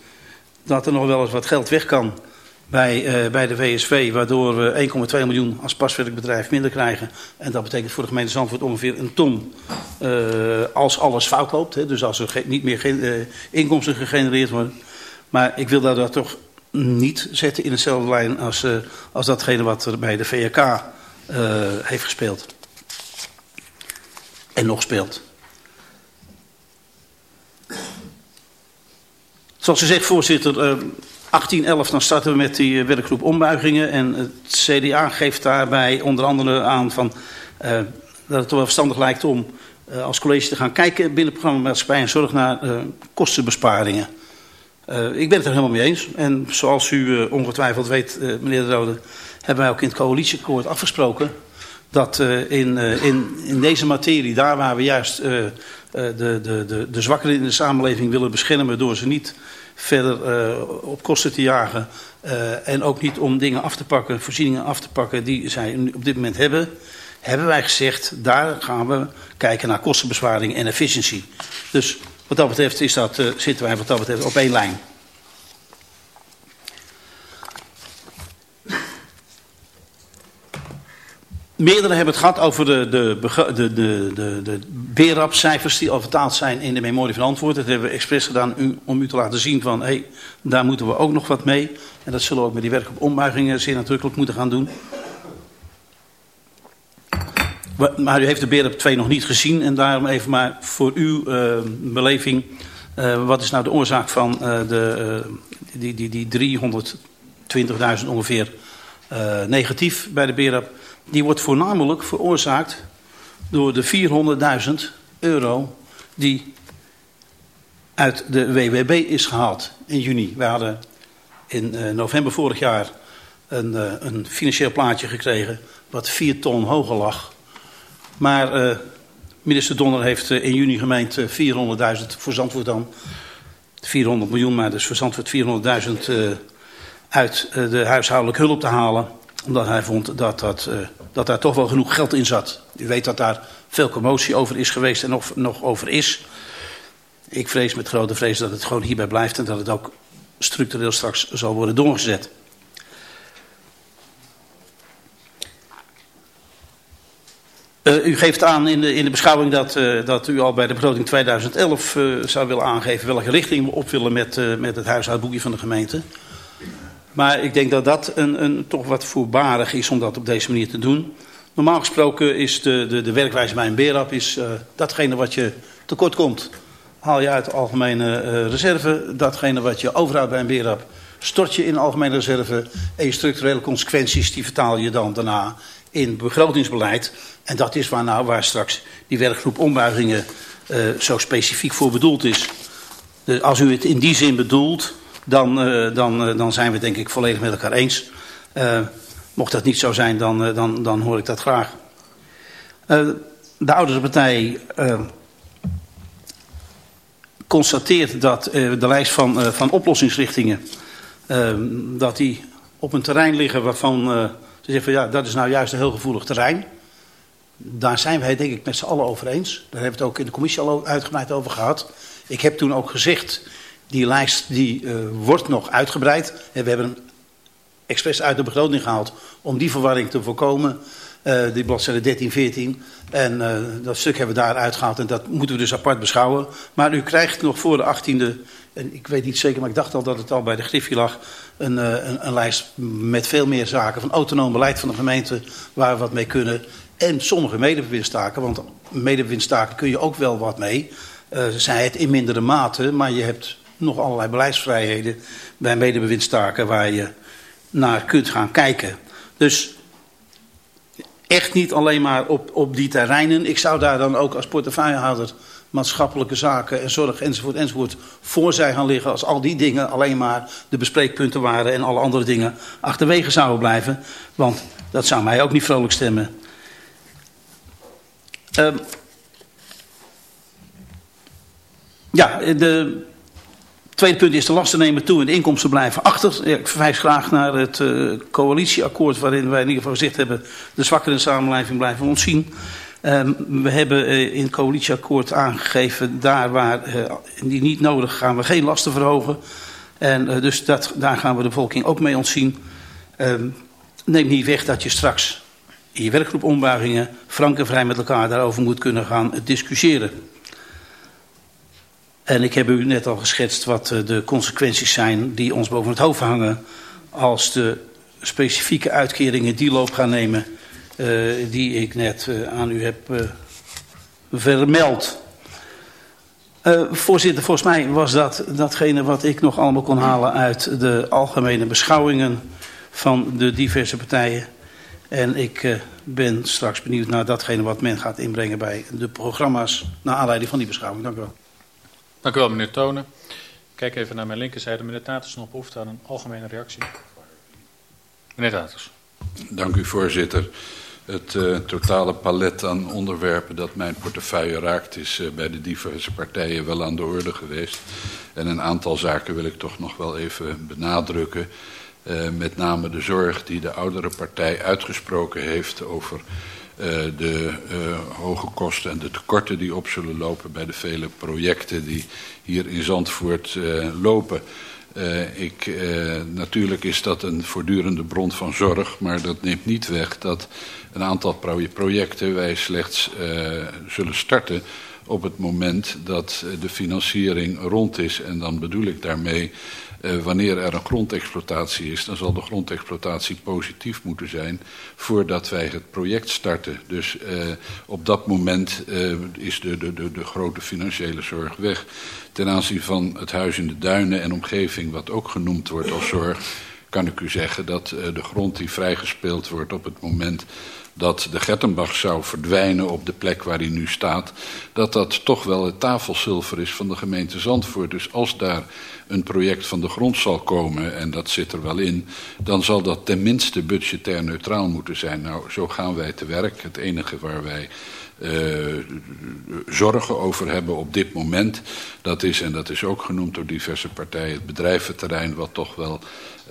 dat er nog wel eens wat geld weg kan bij, bij de WSV, waardoor we 1,2 miljoen als paswerkbedrijf minder krijgen. En dat betekent voor de gemeente Zandvoort ongeveer een ton als alles fout loopt. Hè, dus als er niet meer uh, inkomsten gegenereerd worden. Maar ik wil dat toch niet zetten in dezelfde lijn als, als datgene wat er bij de VRK heeft gespeeld. En nog speelt. Zoals u zegt, voorzitter, 1811 dan starten we met die eh, werkgroep ombuigingen. En het CDA geeft daarbij onder andere aan van, dat het wel verstandig lijkt om als college te gaan kijken binnen het programma maatschappij en zorg naar kostenbesparingen. ik ben het er helemaal mee eens. En zoals u ongetwijfeld weet, meneer De Rode, hebben wij ook in het coalitieakkoord afgesproken dat in, in, in deze materie, daar waar we juist de, de, de, de zwakkeren in de samenleving willen beschermen door ze niet verder op kosten te jagen. En ook niet om dingen af te pakken, voorzieningen af te pakken die zij op dit moment hebben. Hebben wij gezegd, daar gaan we kijken naar kostenbesparing en efficiëntie. Dus wat dat betreft is dat, uh, zitten wij wat dat betreft op één lijn. Meerdere hebben het gehad over de, de, de, de, de, BERAP-cijfers die al vertaald zijn in de memorie van antwoord. Dat hebben we expres gedaan om u te laten zien van, hé, hey, daar moeten we ook nog wat mee. En dat zullen we ook met die werk op ombuigingen zeer nadrukkelijk moeten gaan doen. Maar u heeft de BERAP 2 nog niet gezien en daarom even maar voor uw uh, beleving. Uh, wat is nou de oorzaak van uh, de, die, die, die 320.000 ongeveer negatief bij de BERAP? die wordt voornamelijk veroorzaakt door de 400.000 euro die uit de WWB is gehaald in juni. We hadden in november vorig jaar een, een, financieel plaatje gekregen wat 4 ton hoger lag. Maar uh, minister Donner heeft in juni gemeend 400.000 voor Zandvoort dan. 400 miljoen, maar dus voor Zandvoort 400.000 uit de huishoudelijke hulp te halen omdat hij vond dat, dat, dat daar toch wel genoeg geld in zat. U weet dat daar veel commotie over is geweest en nog, nog over is. Ik vrees met grote vrees dat het gewoon hierbij blijft en dat het ook structureel straks zal worden doorgezet. Uh, u geeft aan in de, in de beschouwing dat, uh, dat u al bij de begroting 2011 uh, zou willen aangeven welke richting we op willen met, met het huishoudboekje van de gemeente. Maar ik denk dat dat een, een, toch wat voorbarig is om dat op deze manier te doen. Normaal gesproken is de, de, de werkwijze bij een BERAP is, datgene wat je tekort komt. Haal je uit de algemene reserve. Datgene wat je overhoudt bij een BERAP stort je in de algemene reserve. En je structurele consequenties die vertaal je dan daarna in begrotingsbeleid. En dat is waar, nou, waar straks die werkgroep ombuigingen uh, zo specifiek voor bedoeld is. Dus als u het in die zin bedoelt, dan, uh, dan, uh, dan zijn we het denk ik volledig met elkaar eens. Mocht dat niet zo zijn, dan, dan, dan hoor ik dat graag. de ouderenpartij constateert dat de lijst van, van oplossingsrichtingen... dat die op een terrein liggen waarvan ze zeggen van ja, dat is nou juist een heel gevoelig terrein. Daar zijn wij denk ik met z'n allen over eens. Daar hebben we het ook in de commissie al uitgebreid over gehad. Ik heb toen ook gezegd die lijst die, uh, wordt nog uitgebreid. En we hebben hem expres uit de begroting gehaald om die verwarring te voorkomen. Uh, die bladzijde 13, 14. En uh, dat stuk hebben we daar uitgehaald en dat moeten we dus apart beschouwen. Maar u krijgt nog voor de 18e, en ik weet niet zeker, maar ik dacht al dat het al bij de Griffie lag... Een, een, een lijst met veel meer zaken van autonoom beleid van de gemeente waar we wat mee kunnen. En sommige medebewindstaken, want medebewindstaken kun je ook wel wat mee. Uh, zij het in mindere mate, maar je hebt nog allerlei beleidsvrijheden bij medebewindstaken waar je naar kunt gaan kijken. Dus echt niet alleen maar op, op die terreinen. Ik zou daar dan ook als portefeuillehouder maatschappelijke zaken en zorg enzovoort enzovoort voor zijn gaan liggen als al die dingen alleen maar de bespreekpunten waren en alle andere dingen achterwege zouden blijven. Want dat zou mij ook niet vrolijk stemmen. Um, ja, de, Tweede punt is de lasten nemen toe en de inkomsten blijven achter. Ik verwijs graag naar het uh, coalitieakkoord waarin wij in ieder geval gezegd hebben... de zwakkere samenleving blijven ontzien. Um, we hebben uh, in het coalitieakkoord aangegeven... daar waar uh, die niet nodig gaan we geen lasten verhogen. En dus dat, daar gaan we de bevolking ook mee ontzien. Um, neemt niet weg dat je straks in je werkgroep ombuigingen... frank en vrij met elkaar daarover moet kunnen gaan discussiëren. En ik heb u net al geschetst wat eh, de consequenties zijn die ons boven het hoofd hangen als de specifieke uitkeringen die loop gaan nemen uh, die ik net uh, aan u heb uh, vermeld. voorzitter, volgens mij was dat datgene wat ik nog allemaal kon halen uit de algemene beschouwingen van de diverse partijen. En ik ben straks benieuwd naar datgene wat men gaat inbrengen bij de programma's naar aanleiding van die beschouwing. Dank u wel. Dank u wel, meneer Tonen. Kijk even naar mijn linkerzijde. Meneer Taters nog behoefte aan een algemene reactie. Meneer Taters. Dank u, voorzitter. Het uh, totale palet aan onderwerpen dat mijn portefeuille raakt is uh, bij de diverse partijen wel aan de orde geweest. En een aantal zaken wil ik toch nog wel even benadrukken. Uh, met name de zorg die de oudere partij uitgesproken heeft over uh, de uh, hoge kosten en de tekorten die op zullen lopen bij de vele projecten die hier in Zandvoort lopen. ik, natuurlijk is dat een voortdurende bron van zorg, maar dat neemt niet weg dat een aantal projecten wij slechts zullen starten op het moment dat de financiering rond is. En dan bedoel ik daarmee uh, wanneer er een grondexploitatie is, dan zal de grondexploitatie positief moeten zijn voordat wij het project starten. Dus uh, op dat moment uh, is de, de, de, de grote financiële zorg weg. Ten aanzien van het huis in de duinen en omgeving, wat ook genoemd wordt als zorg, kan ik u zeggen dat de grond die vrijgespeeld wordt op het moment dat de Gettenbach zou verdwijnen op de plek waar hij nu staat, dat dat toch wel het tafelzilver is van de gemeente Zandvoort. Dus als daar een project van de grond zal komen, en dat zit er wel in, dan zal dat tenminste budgetair neutraal moeten zijn. Nou, zo gaan wij te werk. Het enige waar wij uh, zorgen over hebben op dit moment. Dat is, en dat is ook genoemd door diverse partijen, het bedrijventerrein wat toch wel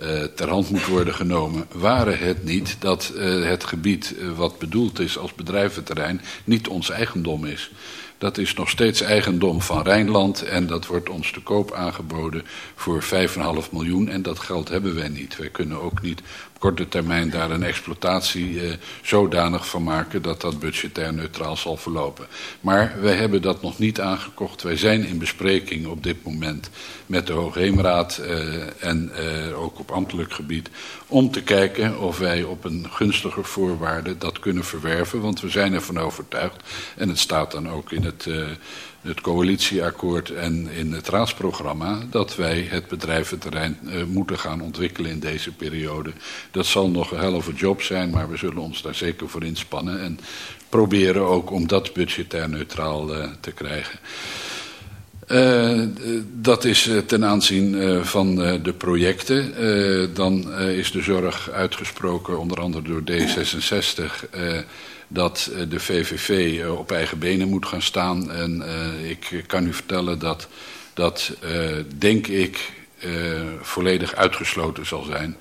uh, ter hand moet worden genomen. Waren het niet dat uh, het gebied wat bedoeld is als bedrijventerrein niet ons eigendom is. Dat is nog steeds eigendom van Rijnland en dat wordt ons te koop aangeboden voor 5,5 miljoen. En dat geld hebben wij niet. Wij kunnen ook niet korte termijn daar een exploitatie eh, zodanig van maken dat dat budgetair neutraal zal verlopen. Maar wij hebben dat nog niet aangekocht. Wij zijn in bespreking op dit moment met de Hoogheemraad uh, en uh, ook op ambtelijk gebied om te kijken of wij op een gunstiger voorwaarde dat kunnen verwerven. Want we zijn ervan overtuigd, en het staat dan ook in het, uh, het coalitieakkoord en in het raadsprogramma... dat wij het bedrijventerrein uh, moeten gaan ontwikkelen in deze periode. Dat zal nog een helft job zijn, maar we zullen ons daar zeker voor inspannen... en proberen ook om dat budgetair neutraal uh, te krijgen. Uh, dat is ten aanzien van de projecten. dan is de zorg uitgesproken, onder andere door D66, dat de VVV op eigen benen moet gaan staan. En ik kan u vertellen dat dat, denk ik, volledig uitgesloten zal zijn.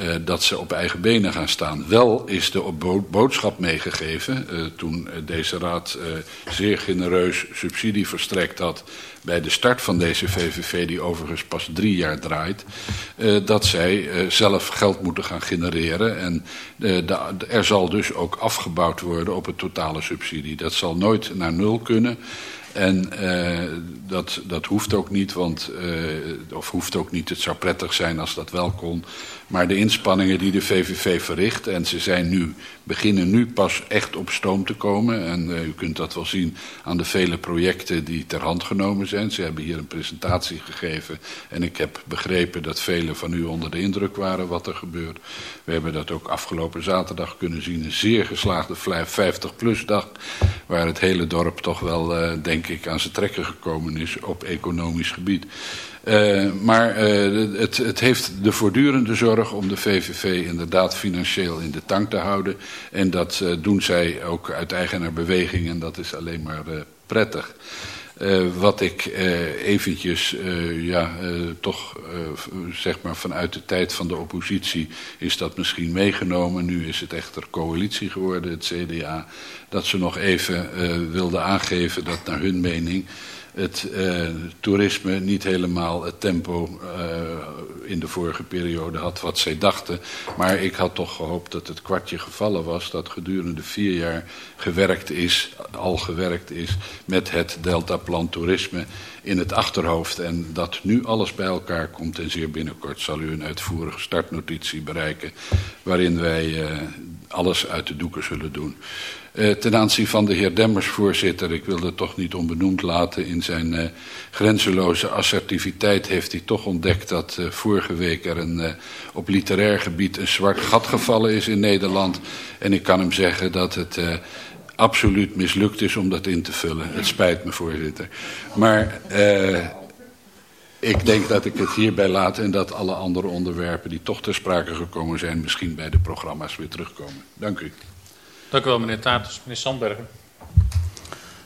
Uh, dat ze op eigen benen gaan staan. Wel is de boodschap meegegeven uh, toen deze raad zeer genereus subsidie verstrekt had bij de start van deze VVV, die overigens pas drie jaar draait, dat zij zelf geld moeten gaan genereren. En de, er zal dus ook afgebouwd worden op het totale subsidie. Dat zal nooit naar nul kunnen. En uh, dat, dat hoeft ook niet, want, uh, of hoeft ook niet, het zou prettig zijn als dat wel kon. Maar de inspanningen die de VVV verricht, en ze zijn nu, beginnen nu pas echt op stoom te komen. En uh, u kunt dat wel zien aan de vele projecten die ter hand genomen zijn. Ze hebben hier een presentatie gegeven en ik heb begrepen dat velen van u onder de indruk waren wat er gebeurt. We hebben dat ook afgelopen zaterdag kunnen zien, een zeer geslaagde 50-plus dag, waar het hele dorp toch wel, uh, denk ik, aan zijn trekken gekomen is op economisch gebied. Uh, maar uh, het, het heeft de voortdurende zorg om de VVV inderdaad financieel in de tank te houden. En dat uh, doen zij ook uit eigenaar beweging en dat is alleen maar prettig. Uh, wat ik uh, eventjes uh, ja, toch zeg maar vanuit de tijd van de oppositie is dat misschien meegenomen. Nu is het echter coalitie geworden, het CDA. Dat ze nog even wilden aangeven dat naar hun mening het toerisme niet helemaal het tempo in de vorige periode had wat zij dachten. Maar ik had toch gehoopt dat het kwartje gevallen was dat gedurende vier jaar gewerkt is, al gewerkt is met het Deltaplan toerisme in het achterhoofd. En dat nu alles bij elkaar komt en zeer binnenkort zal u een uitvoerige startnotitie bereiken waarin wij uh, alles uit de doeken zullen doen. Uh, ten aanzien van de heer Demmers, voorzitter, ik wil het toch niet onbenoemd laten. In zijn uh, grenzeloze assertiviteit heeft hij toch ontdekt dat vorige week er een, op literair gebied een zwart gat gevallen is in Nederland. En ik kan hem zeggen dat het absoluut mislukt is om dat in te vullen. Het spijt me, voorzitter. Maar ik denk dat ik het hierbij laat en dat alle andere onderwerpen die toch ter sprake gekomen zijn... misschien bij de programma's weer terugkomen. Dank u. Dank u wel, meneer Tatus. Meneer Sandbergen.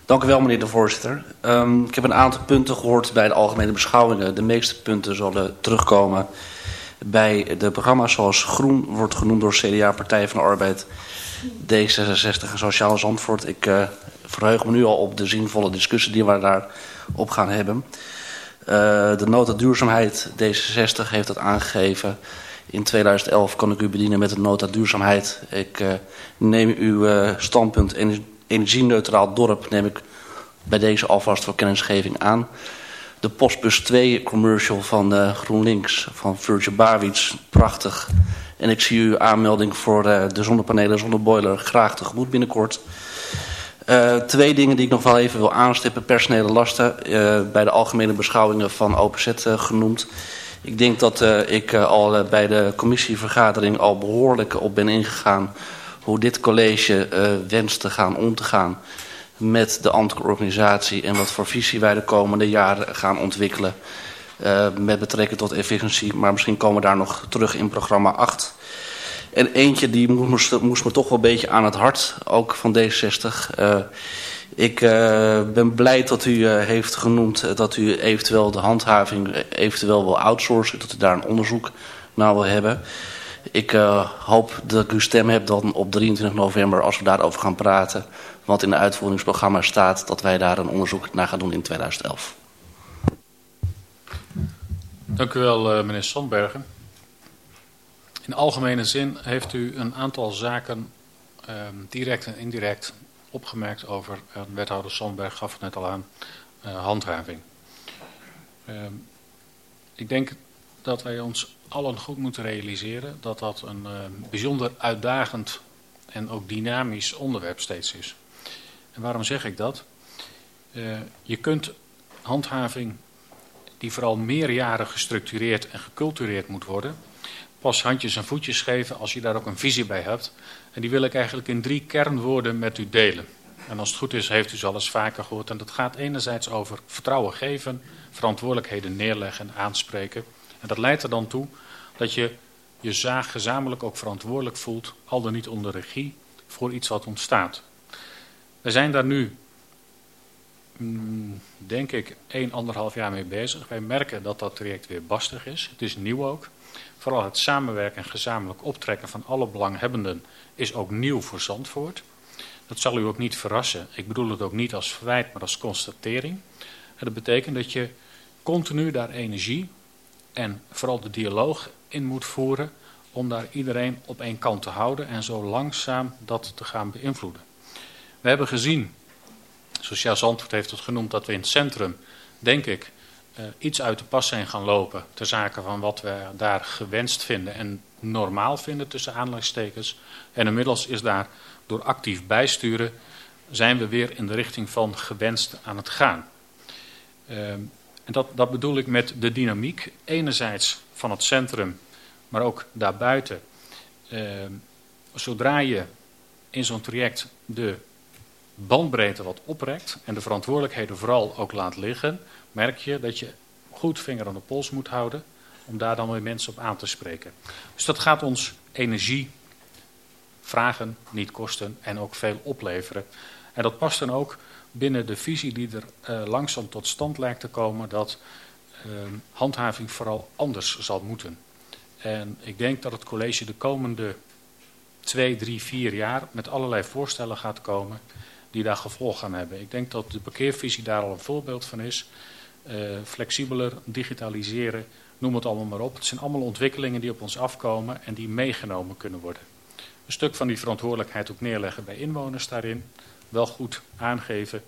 Dank u wel, meneer de voorzitter. Um, ik heb een aantal punten gehoord bij de algemene beschouwingen. De meeste punten zullen terugkomen bij de programma's zoals Groen wordt genoemd door CDA, Partij van de Arbeid, D66 en Sociaal Zandvoort. Ik uh, verheug me nu al op de zinvolle discussie die we daarop gaan hebben. Uh, de nota duurzaamheid, D66 heeft dat aangegeven. In 2011 kan ik u bedienen met een nota duurzaamheid. Ik uh, neem uw standpunt energie-neutraal dorp neem ik bij deze alvast voor kennisgeving aan. De Postbus 2 commercial van uh, GroenLinks van Virgil Barwits, prachtig. En ik zie uw aanmelding voor uh, de zonnepanelen zonneboiler graag tegemoet binnenkort. Uh, twee dingen die ik nog wel even wil aanstippen. Personele lasten, bij de algemene beschouwingen van uh, genoemd. Ik denk dat ik al bij de commissievergadering al behoorlijk op ben ingegaan... hoe dit college wenst te gaan om te gaan met de ambtelijke organisatie... en wat voor visie wij de komende jaren gaan ontwikkelen... met betrekking tot efficiëntie. Maar misschien komen we daar nog terug in programma 8... En eentje die moest, moest me toch wel een beetje aan het hart, ook van D60. Uh, ik uh, ben blij dat u heeft genoemd dat u eventueel de handhaving eventueel wil outsourcen. Dat u daar een onderzoek naar wil hebben. Ik hoop dat ik uw stem heb dan op 23 november als we daarover gaan praten. Want in het uitvoeringsprogramma staat dat wij daar een onderzoek naar gaan doen in 2011. Dank u wel meneer Sandbergen. In algemene zin heeft u een aantal zaken direct en indirect opgemerkt over, uh, wethouder Sandberg gaf het net al aan, uh, handhaving. Uh, ik denk dat wij ons allen goed moeten realiseren dat dat een uh, bijzonder uitdagend en ook dynamisch onderwerp steeds is. Waarom zeg ik dat? Uh, je kunt handhaving die vooral meerjarig gestructureerd en gecultureerd moet worden, pas handjes en voetjes geven als je daar ook een visie bij hebt. En die wil ik eigenlijk in drie kernwoorden met u delen. En als het goed is, heeft u ze al eens vaker gehoord. En dat gaat enerzijds over vertrouwen geven, verantwoordelijkheden neerleggen en aanspreken. En dat leidt er dan toe dat je je zaag gezamenlijk ook verantwoordelijk voelt, al dan niet onder regie, voor iets wat ontstaat. We zijn daar nu, mm, denk ik, 1, anderhalf jaar mee bezig. Wij merken dat dat traject weer bastig is. Het is nieuw ook. Vooral het samenwerken en gezamenlijk optrekken van alle belanghebbenden is ook nieuw voor Zandvoort. Dat zal u ook niet verrassen. Ik bedoel het ook niet als verwijt, maar als constatering. En dat betekent dat je continu daar energie en vooral de dialoog in moet voeren om daar iedereen op één kant te houden en zo langzaam dat te gaan beïnvloeden. We hebben gezien, Sociaal Zandvoort heeft het genoemd, dat we in het centrum, denk ik, uh, iets uit de pas zijn gaan lopen ter zake van wat we daar gewenst vinden en normaal vinden tussen aanleidingstekens. En inmiddels is daar door actief bijsturen zijn we weer in de richting van gewenst aan het gaan. Uh, en dat, dat bedoel ik met de dynamiek, enerzijds van het centrum, maar ook daarbuiten. Uh, zodra je in zo'n traject de bandbreedte wat oprekt en de verantwoordelijkheden vooral ook laat liggen, merk je dat je goed vinger aan de pols moet houden om daar dan weer mensen op aan te spreken. Dus dat gaat ons energie vragen, niet kosten en ook veel opleveren. En dat past dan ook binnen de visie die er uh, langzaam tot stand lijkt te komen dat uh, handhaving vooral anders zal moeten. En ik denk dat het college de komende twee, drie, vier jaar met allerlei voorstellen gaat komen die daar gevolg gaan hebben. Ik denk dat de parkeervisie daar al een voorbeeld van is. Uh, flexibeler, digitaliseren, noem het allemaal maar op. Het zijn allemaal ontwikkelingen die op ons afkomen en die meegenomen kunnen worden. Een stuk van die verantwoordelijkheid ook neerleggen bij inwoners daarin. Wel goed aangeven.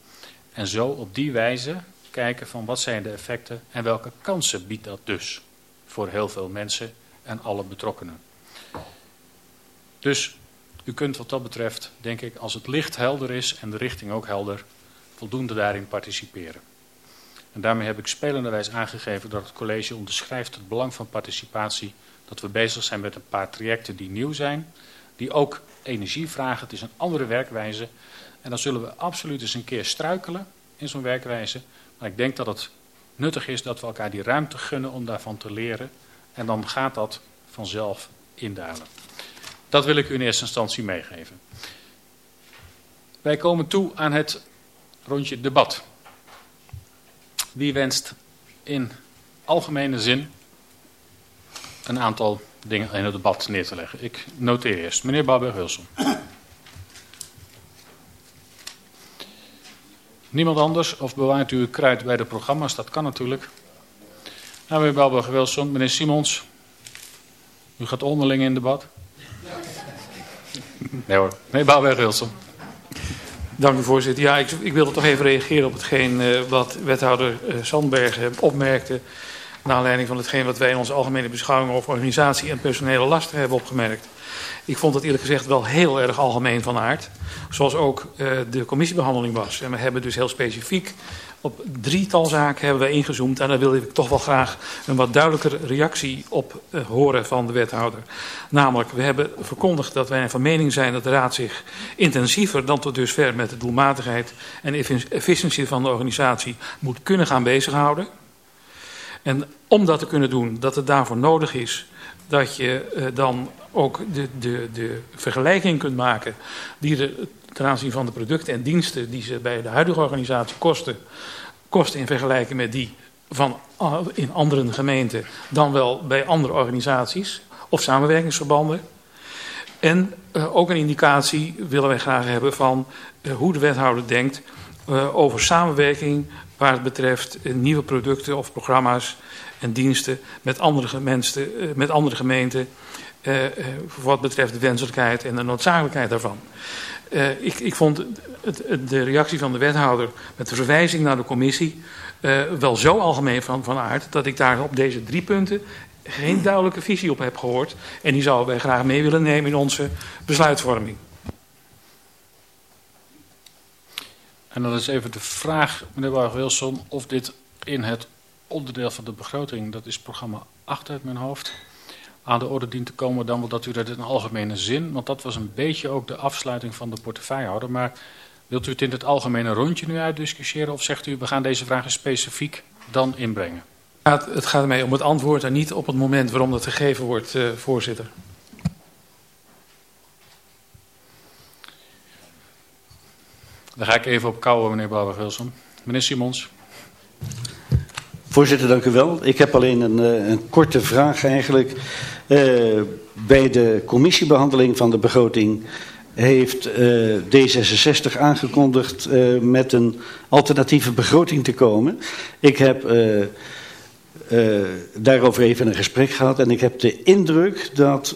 En zo op die wijze kijken van wat zijn de effecten en welke kansen biedt dat dus voor heel veel mensen en alle betrokkenen. Dus u kunt wat dat betreft, denk ik, als het licht helder is en de richting ook helder, voldoende daarin participeren. En daarmee heb ik spelenderwijs aangegeven dat het college onderschrijft het belang van participatie. Dat we bezig zijn met een paar trajecten die nieuw zijn. Die ook energie vragen. Het is een andere werkwijze. En dan zullen we absoluut eens een keer struikelen in zo'n werkwijze. Maar ik denk dat het nuttig is dat we elkaar die ruimte gunnen om daarvan te leren. En dan gaat dat vanzelf indalen. Dat wil ik u in eerste instantie meegeven. Wij komen toe aan het rondje debat. Wie wenst in algemene zin een aantal dingen in het debat neer te leggen? Ik noteer eerst. Meneer Barberg-Wilson. Niemand anders? Of bewaart u uw kruid bij de programma's? Dat kan natuurlijk. Nou, meneer Barberg-Wilson. Meneer Simons. U gaat onderling in debat. Nee hoor. Meneer Barberg-Wilson. Dank u voorzitter. Ja, ik, ik wilde toch even reageren op hetgeen uh, wat wethouder uh, Sandbergen opmerkte. Naar aanleiding van hetgeen wat wij in onze algemene beschouwing over organisatie en personele lasten hebben opgemerkt. Ik vond het eerlijk gezegd wel heel erg algemeen van aard. Zoals ook uh, de commissiebehandeling was. En we hebben dus heel specifiek op drietal zaken hebben we ingezoomd. En daar wil ik toch wel graag een wat duidelijker reactie op uh, horen van de wethouder. Namelijk, we hebben verkondigd dat wij van mening zijn dat de raad zich intensiever dan tot dusver met de doelmatigheid en efficiëntie van de organisatie moet kunnen gaan bezighouden. En om dat te kunnen doen, dat het daarvoor nodig is dat je uh, dan ook de, de, de vergelijking kunt maken die er ten aanzien van de producten en diensten die ze bij de huidige organisatie kosten, kosten in vergelijking met die van uh, in andere gemeenten dan wel bij andere organisaties of samenwerkingsverbanden. En uh, ook een indicatie willen wij graag hebben van uh, hoe de wethouder denkt over samenwerking waar het betreft nieuwe producten of programma's en diensten met andere, met andere gemeenten wat betreft de wenselijkheid en de noodzakelijkheid daarvan. Uh, ik, ik vond het, de reactie van de wethouder met de verwijzing naar de commissie uh, wel zo algemeen van, van aard dat ik daar op deze drie punten geen duidelijke visie op heb gehoord. En die zouden wij graag mee willen nemen in onze besluitvorming. En dan is even de vraag, meneer Barg-Wilson, of dit in het onderdeel van de begroting, dat is programma 8 uit mijn hoofd, aan de orde dient te komen, dan wel dat u dat in algemene zin, want dat was een beetje ook de afsluiting van de portefeuillehouder. Maar wilt u het in het algemene rondje nu uitdiscussiëren of zegt u, we gaan deze vragen specifiek dan inbrengen? Het gaat mij om het antwoord en niet op het moment waarom dat gegeven wordt, uh, voorzitter. Daar ga ik even op kouwen, meneer Bouwer-Wilson. Meneer Simons. Voorzitter, dank u wel. Ik heb alleen een, een korte vraag eigenlijk. Uh, bij de commissiebehandeling van de begroting heeft uh, D66 aangekondigd uh, met een alternatieve begroting te komen. Ik heb daarover even een gesprek gehad en ik heb de indruk dat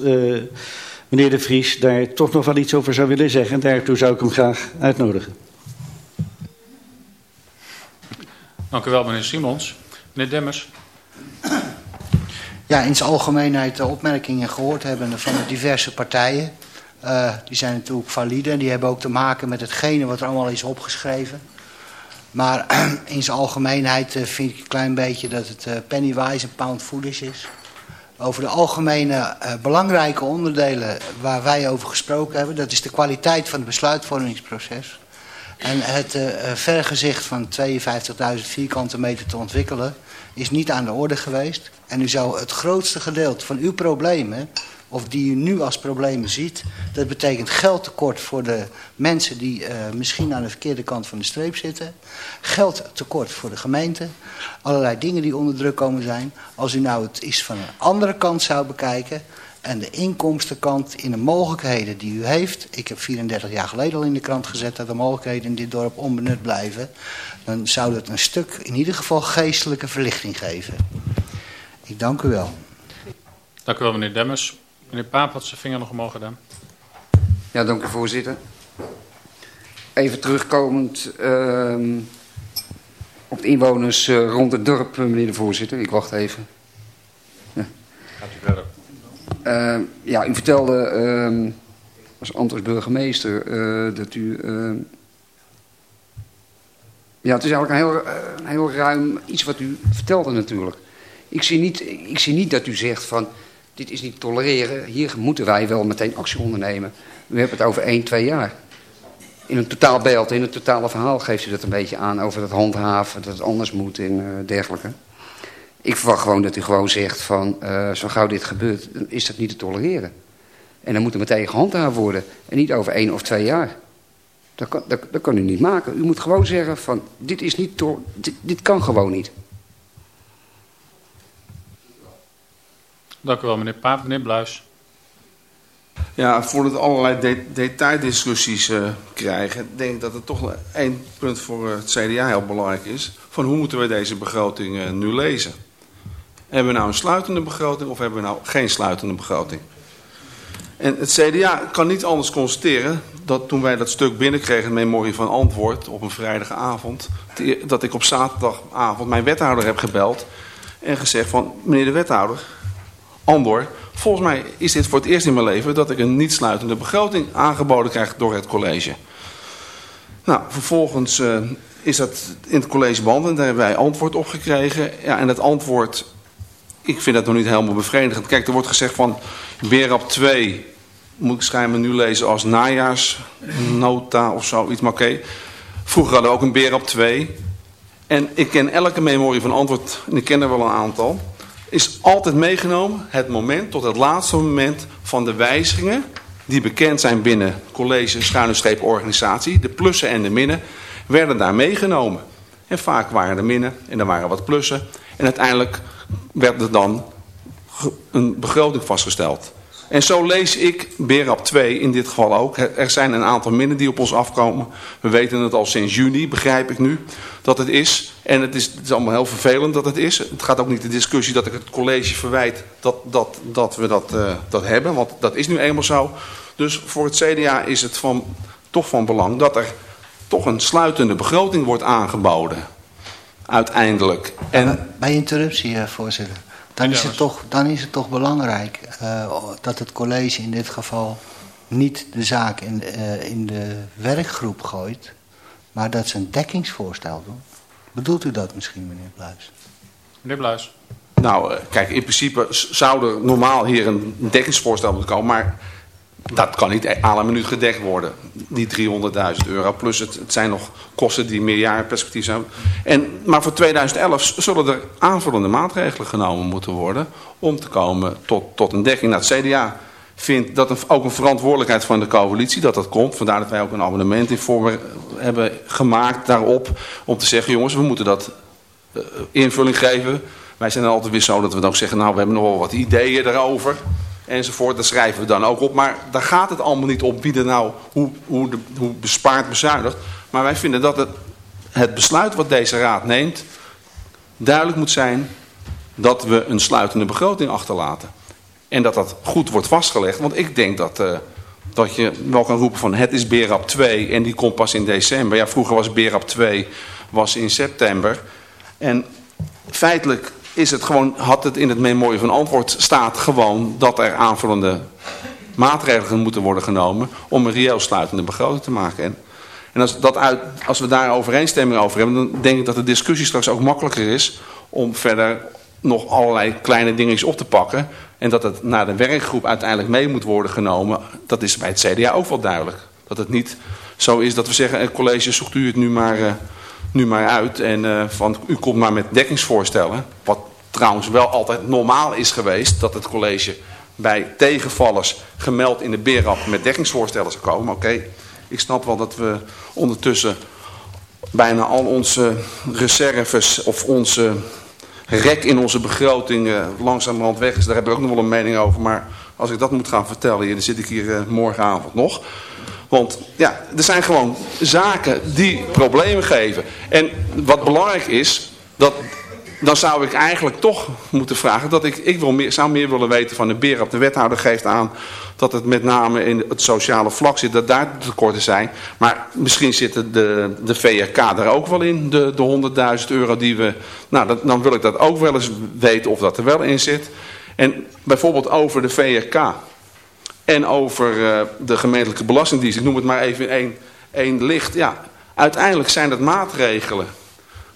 meneer De Vries daar toch nog wel iets over zou willen zeggen. En daartoe zou ik hem graag uitnodigen. Dank u wel, meneer Simons. Meneer Demmers. Ja, in zijn algemeenheid opmerkingen gehoord hebben van de diverse partijen. Uh, die zijn natuurlijk valide en die hebben ook te maken met hetgene wat er allemaal is opgeschreven. Maar in zijn algemeenheid uh, vind ik een klein beetje dat het pennywise en pound foolish is. Over de algemene belangrijke onderdelen waar wij over gesproken hebben, dat is de kwaliteit van het besluitvormingsproces. En het vergezicht van 52.000 vierkante meter te ontwikkelen is niet aan de orde geweest. En u zou het grootste gedeelte van uw problemen of die u nu als problemen ziet. Dat betekent geldtekort voor de mensen die uh, misschien aan de verkeerde kant van de streep zitten. Geldtekort voor de gemeente. Allerlei dingen die onder druk komen zijn. Als u nou het eens van een andere kant zou bekijken en de inkomstenkant in de mogelijkheden die u heeft. Ik heb 34 jaar geleden al in de krant gezet dat de mogelijkheden in dit dorp onbenut blijven. Dan zou dat een stuk, in ieder geval geestelijke verlichting geven. Ik dank u wel. Dank u wel meneer Demmers. Meneer Paap had zijn vinger nog omhoog gedaan. Ja, dank u voorzitter. Even terugkomend uh, op de inwoners uh, rond het dorp, meneer de voorzitter. Ik wacht even. Ja. Gaat u verder. Uh, ja, u vertelde uh, als burgemeester uh, dat u... ehm, ja, het is eigenlijk een heel, een heel ruim iets wat u vertelde natuurlijk. Ik zie, niet, ik zie niet dat u zegt van... dit is niet tolereren, hier moeten wij wel meteen actie ondernemen. U hebt het over 1, 2 jaar. In een totaalbeeld, in een totale verhaal geeft u dat een beetje aan... over het handhaven, dat het anders moet en dergelijke. Ik verwacht gewoon dat u gewoon zegt van, uh, zo gauw dit gebeurt, dan is dat niet te tolereren. En dan moet er meteen gehandhaafd worden. En niet over één of twee jaar. Dat kan, dat, dat kan u niet maken. U moet gewoon zeggen van, dit is niet, dit, dit kan gewoon niet. Dank u wel meneer Paap. Meneer Bluis. Ja, voordat we allerlei de detaildiscussies uh, krijgen, denk ik dat er toch één punt voor het CDA heel belangrijk is. Van hoe moeten we deze begroting uh, nu lezen? Hebben we nou een sluitende begroting of hebben we nou geen sluitende begroting? En het CDA kan niet anders constateren dat toen wij dat stuk binnenkregen, memorie van antwoord, op een vrijdagavond, dat ik op zaterdagavond mijn wethouder heb gebeld en gezegd van, meneer de wethouder, Andor, volgens mij is dit voor het eerst in mijn leven dat ik een niet sluitende begroting aangeboden krijg door het college. Nou, vervolgens uh, is dat in het college behandeld en daar hebben wij antwoord op gekregen. Ja, en het antwoord ik vind dat nog niet helemaal bevredigend. Kijk, er wordt gezegd van BERAP 2 moet ik schijnbaar nu lezen als najaarsnota of zoiets. Maar oké, vroeger hadden we ook een BERAP 2. En ik ken elke memorie van antwoord, en ik ken er wel een aantal. Is altijd meegenomen het moment tot het laatste moment van de wijzigingen. Die bekend zijn binnen college, schuine organisatie. De plussen en de minnen werden daar meegenomen. En vaak waren er minnen en er waren wat plussen. En uiteindelijk werd er dan een begroting vastgesteld. En zo lees ik BERAP 2 in dit geval ook. Er zijn een aantal minnen die op ons afkomen. We weten het al sinds juni, begrijp ik nu, dat het is. En het is, het is allemaal heel vervelend dat het is. Het gaat ook niet de discussie dat ik het college verwijt dat, dat, dat we dat, uh, dat hebben. Want dat is nu eenmaal zo. Dus voor het CDA is het van, toch van belang dat er toch een sluitende begroting wordt aangeboden uiteindelijk. En... Bij interruptie, voorzitter. Dan is, het toch, dan is het toch belangrijk uh, dat het college in dit geval niet de zaak in, uh, in de werkgroep gooit, maar dat ze een dekkingsvoorstel doen. Bedoelt u dat misschien, meneer Bluis? Meneer Bluis. Nou, uh, kijk, in principe zou er normaal hier een dekkingsvoorstel moeten komen, maar dat kan niet aan een minuut gedekt worden. Die 300.000 euro. Plus het, het, zijn nog kosten die meerjarenperspectief zijn. En, maar voor 2011 zullen er aanvullende maatregelen genomen moeten worden. Om te komen tot, tot een dekking. Nou, het CDA vindt dat ook een verantwoordelijkheid van de coalitie dat dat komt. Vandaar dat wij ook een abonnement in vorm hebben gemaakt daarop. Om te zeggen, jongens, we moeten dat uh, invulling geven. Wij zijn dan altijd weer zo dat we dan ook zeggen, nou, we hebben nog wel wat ideeën daarover enzovoort. Dat schrijven we dan ook op. Maar daar gaat het allemaal niet op wie er nou, hoe, hoe, de, hoe bespaard bezuinigt. Maar wij vinden dat het, het besluit wat deze raad neemt, duidelijk moet zijn dat we een sluitende begroting achterlaten. En dat dat goed wordt vastgelegd. Want ik denk dat, uh, dat je wel kan roepen van het is BERAP 2 en die komt pas in december. Ja, vroeger was BERAP 2 was in september. En feitelijk is het gewoon, had het in het memorie van antwoord staat gewoon dat er aanvullende maatregelen moeten worden genomen om een reëel sluitende begroting te maken. En, als, dat uit, als we daar overeenstemming over hebben, dan denk ik dat de discussie straks ook makkelijker is om verder nog allerlei kleine dingetjes op te pakken. En dat het naar de werkgroep uiteindelijk mee moet worden genomen, dat is bij het CDA ook wel duidelijk. Dat het niet zo is dat we zeggen, college zoekt u het nu maar... Uh, nu maar uit. En van, u komt maar met dekkingsvoorstellen. Wat trouwens wel altijd normaal is geweest. Dat het college bij tegenvallers gemeld in de BERAP met dekkingsvoorstellen zou komen. Oké, ik snap wel dat we ondertussen bijna al onze reserves of onze rek in onze begroting uh, langzamerhand weg is. Daar heb ik ook nog wel een mening over. Maar als ik dat moet gaan vertellen, dan zit ik hier uh, morgenavond nog. Want ja, er zijn gewoon zaken die problemen geven. En wat belangrijk is, dat, dan zou ik eigenlijk toch moeten vragen... dat ik, ik wil meer, zou meer willen weten van de BERAP. De wethouder geeft aan dat het met name in het sociale vlak zit, dat daar tekorten zijn. Maar misschien zitten de, de VRK daar ook wel in, de, de 100.000 euro die we... Nou, dan wil ik dat ook wel eens weten of dat er wel in zit. En bijvoorbeeld over de VRK en over uh, de gemeentelijke belastingdienst, ik noem het maar even in één, één licht. Ja, uiteindelijk zijn dat maatregelen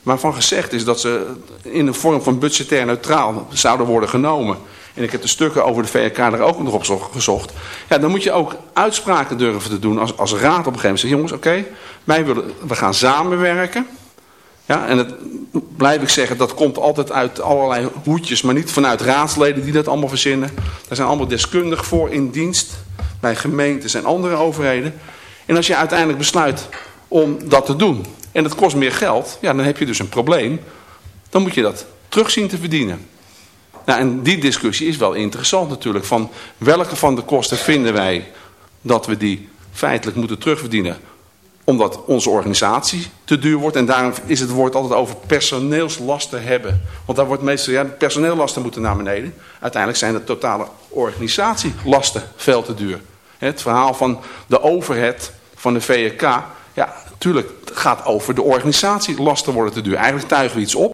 waarvan gezegd is dat ze in een vorm van budgetair neutraal zouden worden genomen en ik heb de stukken over de VRK er ook nog op gezocht. Ja, dan moet je ook uitspraken durven te doen als, als raad op een gegeven moment. Zeg, jongens, oké, wij willen, we gaan samenwerken. Ja, en het, blijf ik zeggen, dat komt altijd uit allerlei hoedjes, maar niet vanuit raadsleden die dat allemaal verzinnen. Daar zijn allemaal deskundigen voor in dienst, bij gemeentes en andere overheden. En als je uiteindelijk besluit om dat te doen, en het kost meer geld, ja, dan heb je dus een probleem. Dan moet je dat terug zien te verdienen. Nou, en die discussie is wel interessant natuurlijk. Van welke van de kosten vinden wij dat we die feitelijk moeten terugverdienen? Omdat onze organisatie te duur wordt. En daarom is het woord altijd over personeelslasten hebben. Want daar wordt meestal, ja, personeellasten moeten naar beneden. Uiteindelijk zijn de totale organisatielasten veel te duur. Het verhaal van de overhead van de VK. Ja, natuurlijk gaat over de organisatielasten worden te duur. Eigenlijk tuigen we iets op.